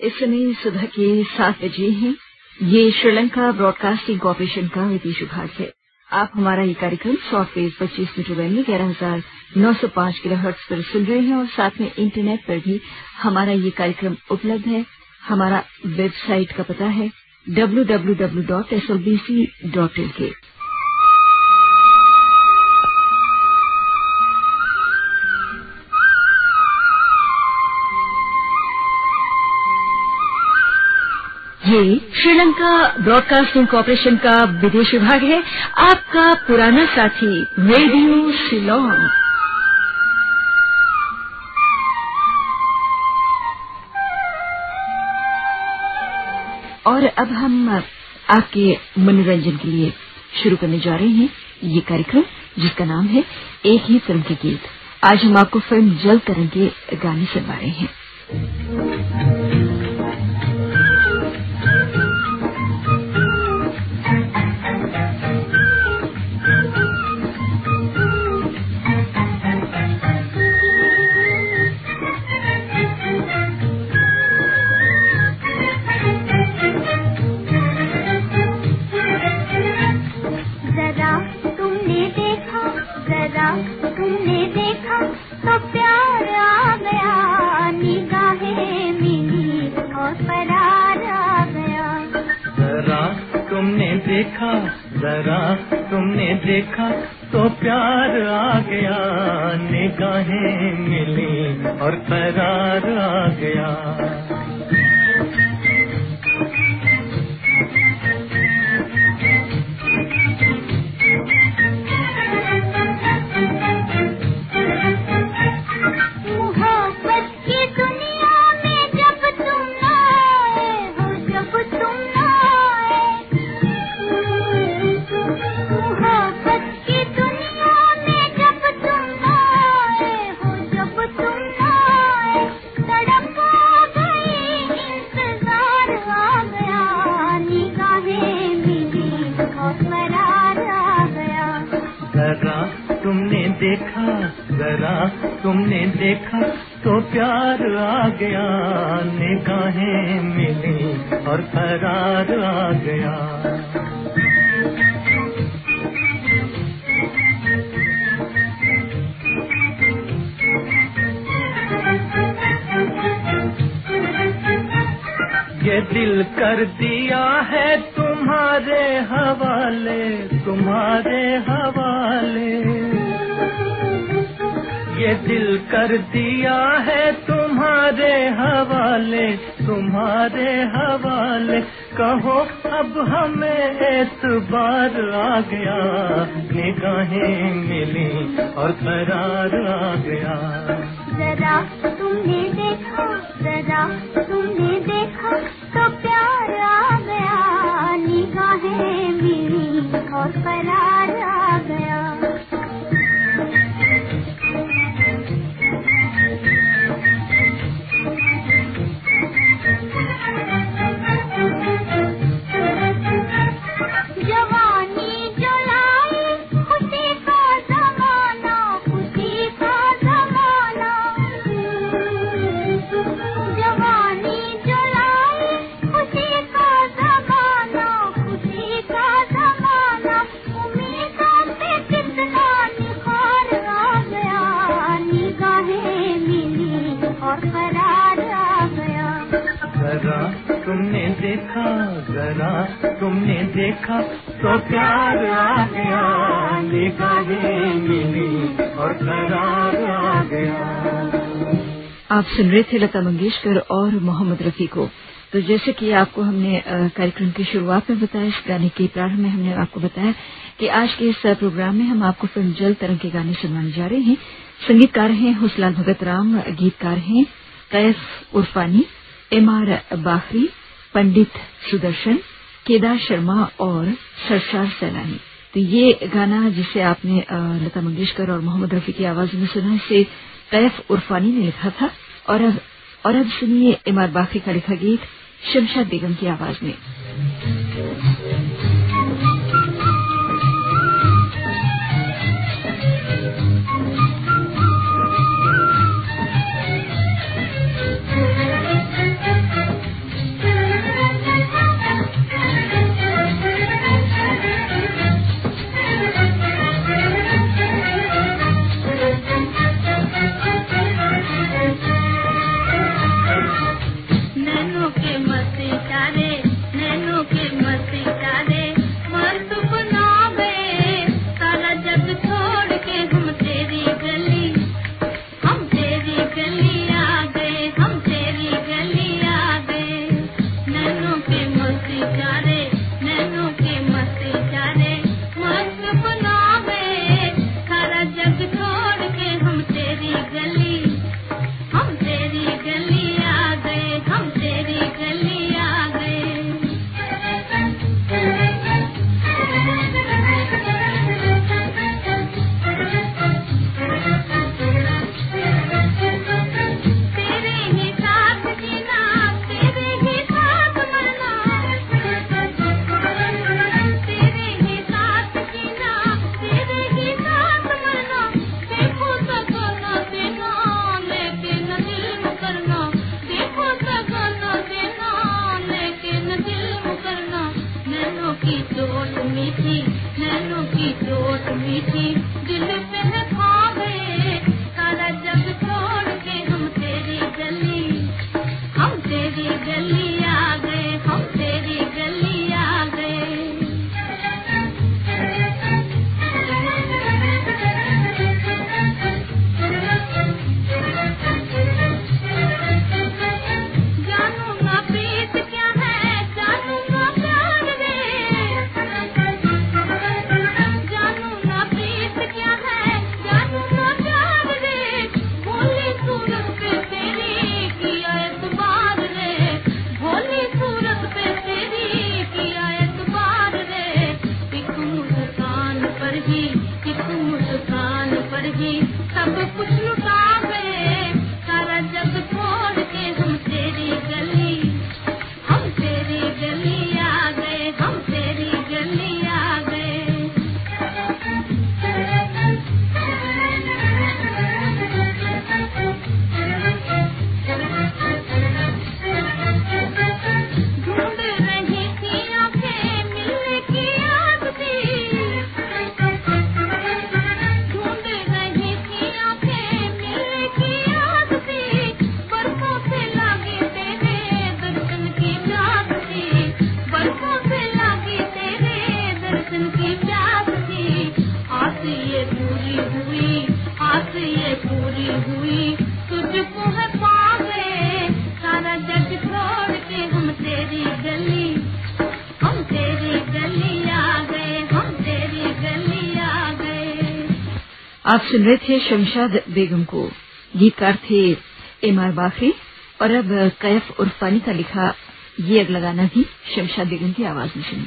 इस समय सुबह के सात बजे हैं ये श्रीलंका ब्रॉडकास्टिंग कॉरपोरेशन का विदेश विभाग है। आप हमारा ये कार्यक्रम सॉफ्टवेयर पच्चीस मीटर बैंड में ग्यारह हज़ार नौ सौ पाँच किलो पर सुन रहे हैं और साथ में इंटरनेट पर भी हमारा ये कार्यक्रम उपलब्ध है। हमारा वेबसाइट का पता है W W W dot S L B C dot in के ये श्रीलंका ब्रॉडकास्टिंग कॉरपोरेशन का विदेश विभाग है। आपका पुराना साथी, रेडियो शिलोंग। और अब हम आपके मनोरंजन के लिए शुरू करने जा रहे हैं। ये कार्यक्रम, जिसका नाम है एक ही फ़िल्म के गीत। आज हम आपको फ़िल्म जल तरंग के गाने सुनवा रहे हैं। देखा तो प्यार आ गया निगाहें मिली और करार आ गया। देखा तो प्यार आ गया, निगाहें मिली और करार आ गया। ये दिल कर दिया है तुम्हारे हवाले तुम्हारे हवाले। दिल कर दिया है तुम्हारे हवाले तुम्हारे हवाले। कहो, अब हमें एतबार आ गया। निगाहें मिली और करार आ गया। जरा तुमने देखा, जरा तुमने देखा तो प्यार आ गया। निगाहें मिली और करार थे लता मंगेशकर और मोहम्मद रफी को तो जैसे कि आपको हमने कार्यक्रम की शुरुआत में बताया, इस गाने के प्रारंभ में हमने आपको बताया कि आज के इस प्रोग्राम में हम आपको फ़िल्म जल तरंग के गाने सुनवाने जा रहे हैं। संगीतकार हैं हुसलाल भगत राम, गीतकार हैं कैफ उर्फानी, एम आर बाखरी, पंडित सुदर्शन, केदार शर्मा और सरशार सैलानी। तो ये गाना जिसे आपने लता मंगेशकर और मोहम्मद रफी की आवाज़ में सुना, इसे कैफ उर्फानी ने लिखा था। और अब और अब सुनिए इमार बाखी का लिखा गीत शमशाद बेगम की आवाज़ में। आप सुन रहे थे शमशाद बेगम को। गीतकार थे एम आर बाखरी और अब कैफ उर्फानी का लिखा ये अगला गाना भी शमशाद बेगम की आवाज़ में सुनिए।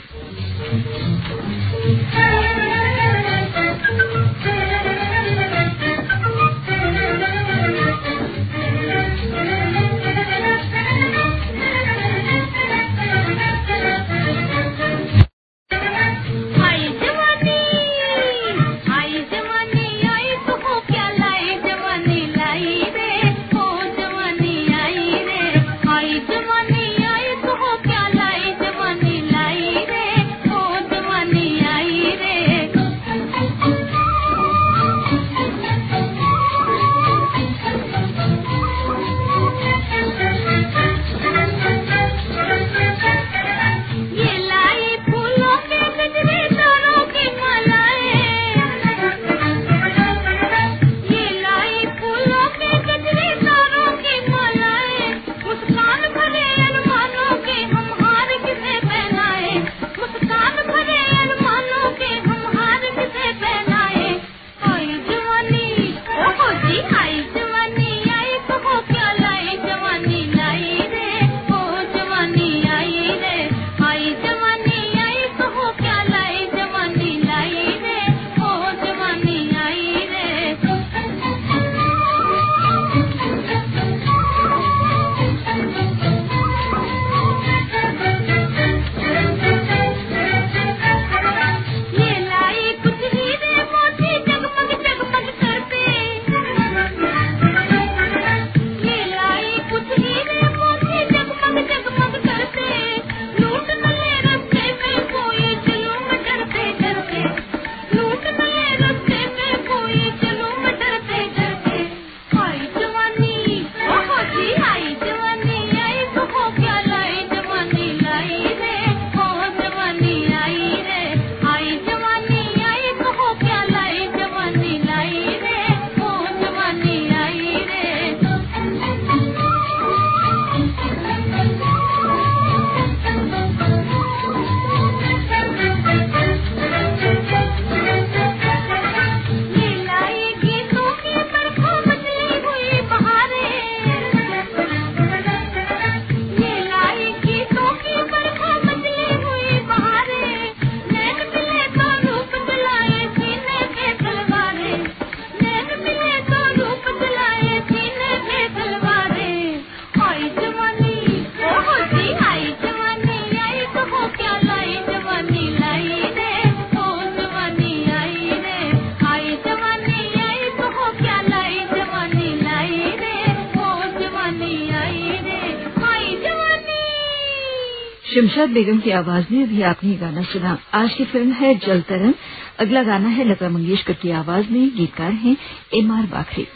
शमशाद बेगम की आवाज़ में अभी आपने गाना सुना। आज की फ़िल्म है जल तरंग अगला गाना है लता मंगेशकर की आवाज़ में। गीतकार हैं एमआर बाखरी।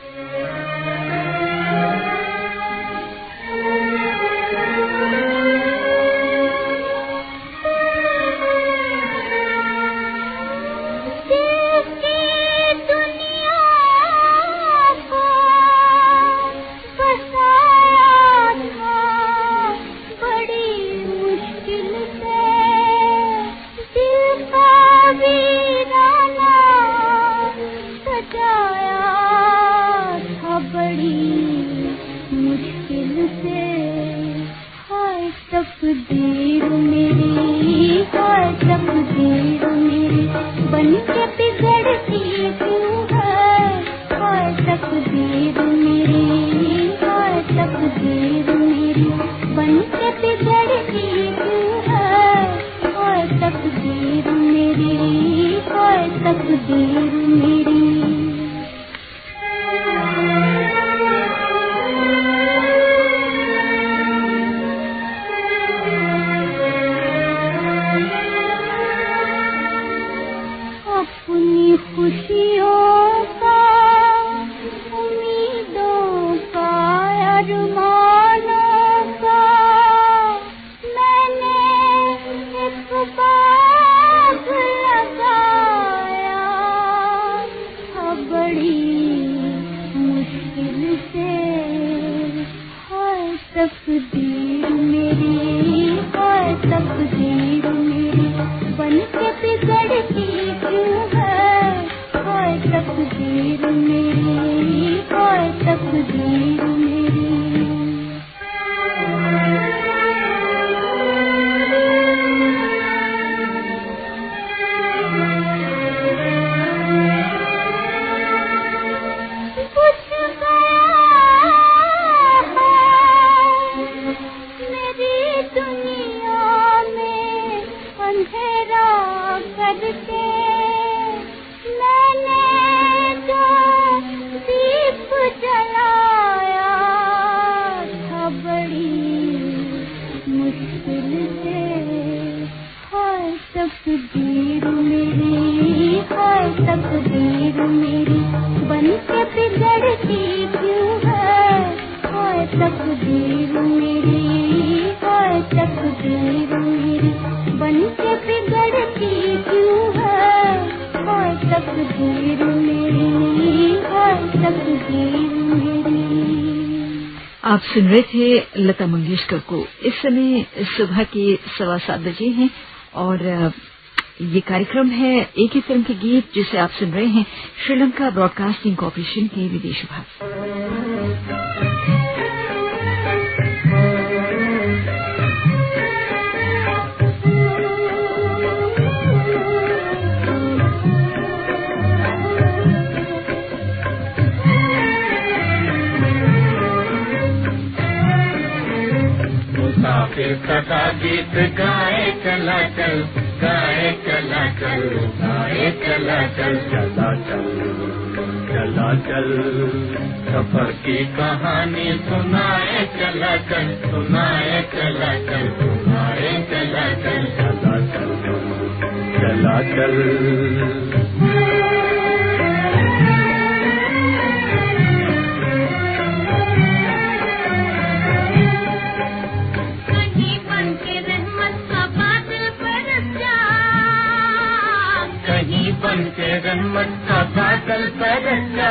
आप सुन रहे थे लता मंगेशकर को। इस समय सुबह के सवा सात बजे हैं और ये कार्यक्रम है एक ही फ़िल्म के गीत जिसे आप सुन रहे हैं, श्रीलंका ब्रॉडकास्टिंग कॉरपोरेशन के विदेश विभाग। सदा गीत गाए, चला चल, गाए, चला चल, गाए, चला चल चला चल चला चल। सफ़र की कहानी सुनाए, चला चल, सुनाए, चला चल, सुनाए, चला चल चला चल चला चल।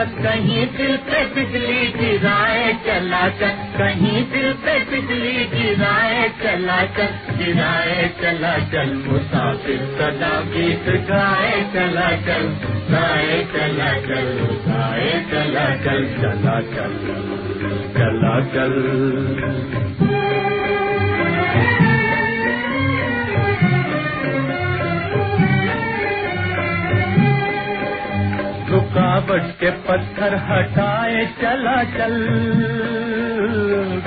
कहीं दिल पे बिजली गिराए चला चल, कहीं दिल पे बिजली गिराए चला चल गिराए चला चल, मुसाफिर सदा गीत गाए चला चल, गाए चला चल, गाए चला चल चला चल चला चल। रुकावट पत्थर हटाए, चला चल।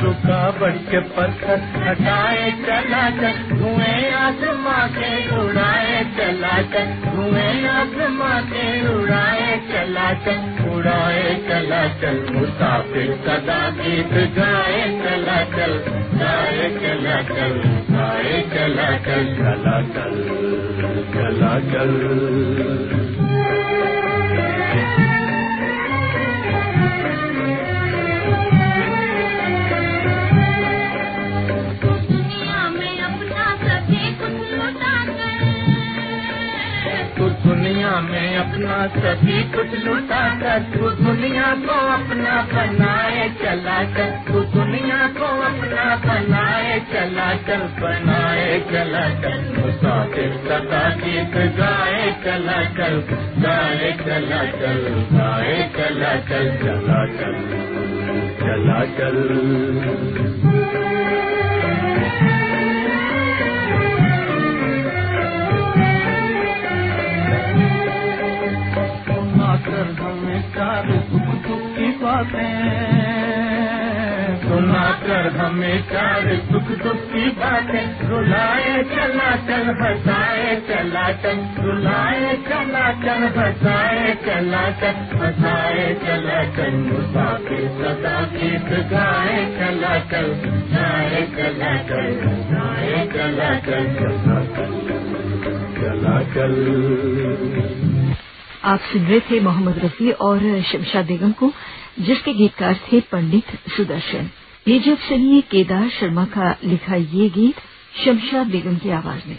रुकावट के पत्थर हटाए, चला चल। धुएँ आसमां के उड़ाए, चला चल। धुएँ आसमां के उड़ाए, चला चल। उड़ाए, चला चल। मुसाफिर सदा गीत गाए, चला चल। गाए, चला चल। गाए, चला चल। चला चल चला चल। में अपना सभी कुछ लुटा कर तू दुनिया को अपना बनाए चला कर तू दुनिया को अपना बनाए चला कर बनाए चला कर मुसाफिर सदा गीत गाए चला कर गाए चला चल गाए चला चल चला चल चला चल की बातें सुनाकर हमें चार सुख दुख की बातें रुलाए चला चल हंसाए चला चल रुलाए चला चल हंसाए चला चल हंसाए चला चल मुसाफिर सदा गीत गाए चला चल गाए चला चल गाए चला चल चला चल आप सुन रहे थे मोहम्मद रफी और शमशा बेगम को। जिसके गीतकार थे पंडित सुदर्शन। ये जब सुनिए केदार शर्मा का लिखा ये गीत, शमशाद बेगम की आवाज़ में।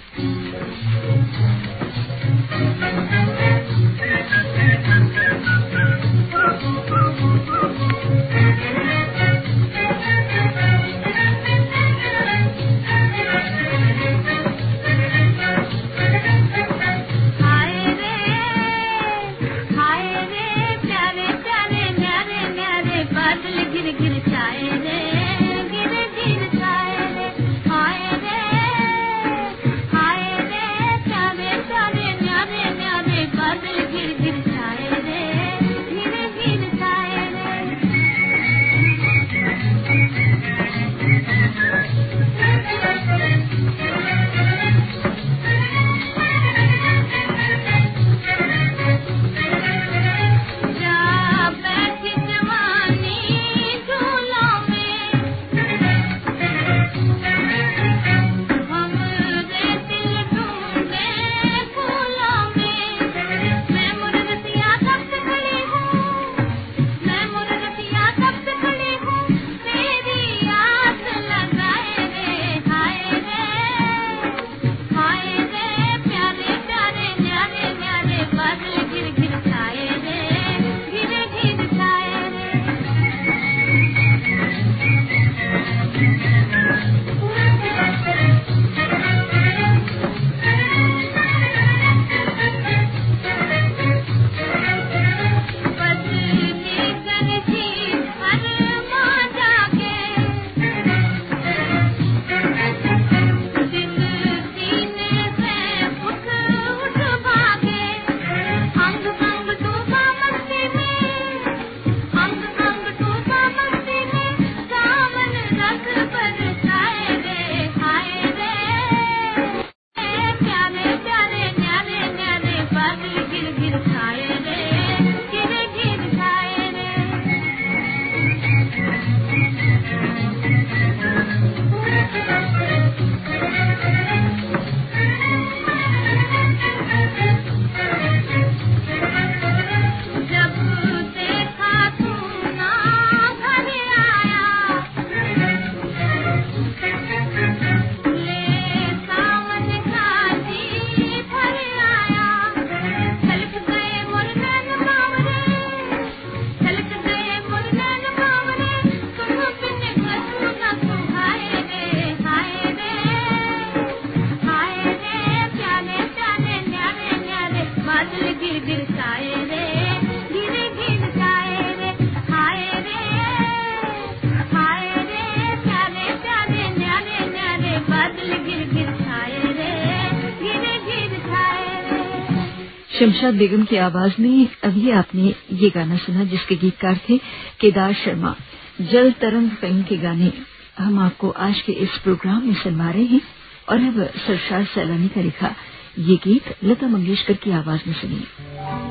शमशाद बेगम की आवाज़ में अभी आपने ये गाना सुना जिसके गीतकार थे केदार शर्मा। जल तरंग फ़िल्म के गाने। हम आपको आज के इस प्रोग्राम में सुनवा रहे हैं और अब सरशार सैलानी का लिखा ये गीत लता मंगेशकर की आवाज़ में सुनिए।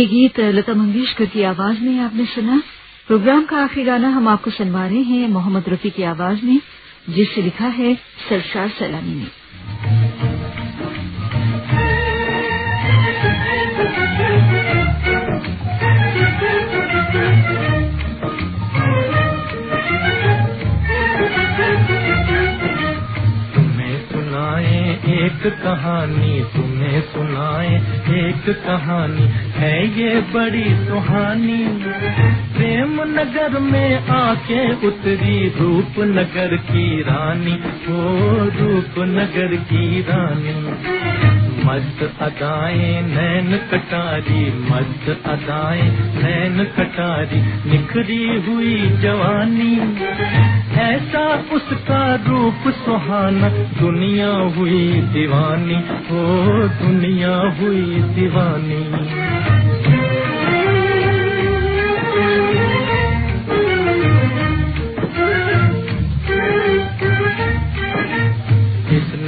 ये गीत लता मंगेशकर की आवाज़ में आपने सुना। प्रोग्राम का आखिरी गाना हम आपको सुनवा रहे हैं, मोहम्मद रफी की आवाज़ में जिसे लिखा है सरशार सैलानी ने। एक कहानी तुम्हें सुनाए, एक कहानी है ये बड़ी सुहानी। प्रेम नगर में आके उतरी रूप नगर की रानी, ओ रूप नगर की रानी। मस्त अदाए, नैन कटारी मत अदाए, नैन कटारी, निखरी हुई जवानी। ऐसा उसका रूप सुहाना, दुनिया हुई दीवानी, ओ दुनिया हुई दीवानी।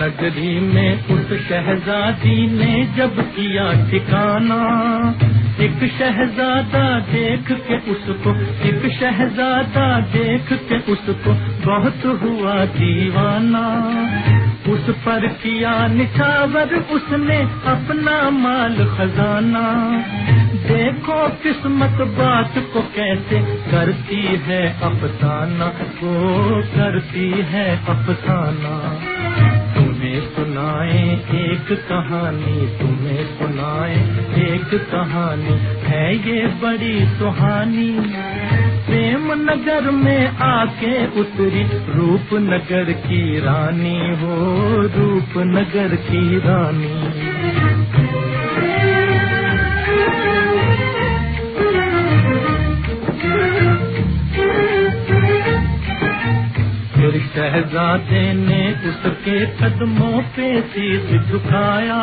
नगरी में उस शहजादी ने जब किया ठिकाना, एक शहजादा देख के उसको, एक शहजादा देख के उसको बहुत हुआ दीवाना। उस पर किया निछावर, उसने अपना माल खजाना। देखो किस्मत बात को कैसे करती है अफसाना वो करती है अफसाना तुम्हें सुनाए एक कहानी, तुम्हें सुनाए एक कहानी। है ये बड़ी सुहानी। प्रेम नगर में आके उतरी रूप नगर की रानी हो रूप नगर की रानी। शहजादे ने उसके कदमों पे शीश झुकाया।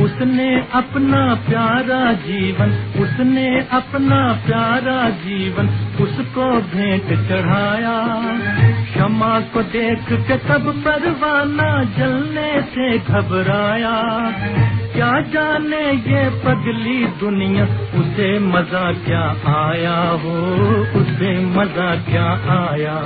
उसने अपना प्यारा जीवन, उसने अपना प्यारा जीवन उसको भेंट चढ़ाया। क्षमा को देख के सब परवाना जलने से घबराया। क्या जाने ये पगली दुनिया, उसे मज़ा क्या आया हो, उसे मज़ा क्या आया?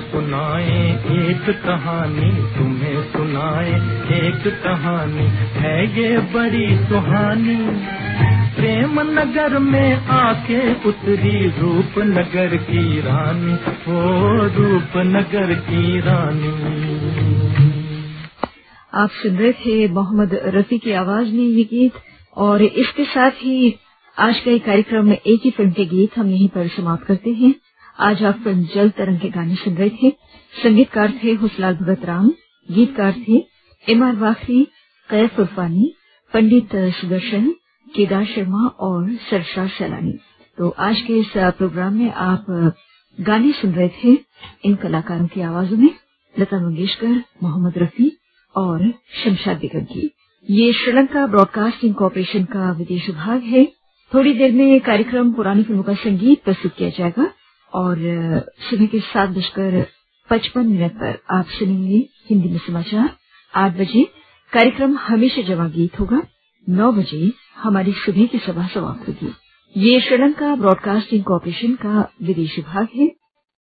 सुनाए, एक कहानी तुम्हें सुनाए। एक कहानी है ये बड़ी सुहानी। प्रेम नगर में आके उतरी रूप नगर की रानी। ओ रूप नगर की रानी। आप सुन रहे थे मोहम्मद रफी की आवाज़ में ये गीत, और इसके साथ ही आज का कार्यक्रम एक ही फ़िल्म के गीत हम यहीं पर समाप्त करते हैं। आज आप फ़िल्म जल तरंग के गाने सुन रहे थे। संगीतकार थे हुसलाल भगत राम, गीतकार थे एम आर वाखरी कैफ उर्फानी, पंडित सुदर्शन, केदार शर्मा और सरशार सैलानी। तो आज के इस प्रोग्राम में आप गाने सुन रहे थे इन कलाकारों की आवाजों में लता मंगेशकर, मोहम्मद रफी और शमशाद बेगम की। ये श्रीलंका ब्रॉडकास्टिंग कॉरपोरेशन का विदेश विभाग है। थोड़ी देर में ये कार्यक्रम पुरानी फ़िल्मों का संगीत प्रस्तुत किया जाएगा। और सुबह के सात बजकर पचपन मिनट पर आप सुनेंगे हिंदी में समाचार। आठ बजे कार्यक्रम हमेशा जवा गीत होगा। नौ बजे हमारी सुबह की सभा समाप्त होगी। ये श्रीलंका ब्रॉडकास्टिंग कॉरपोरेशन का विदेश विभाग है।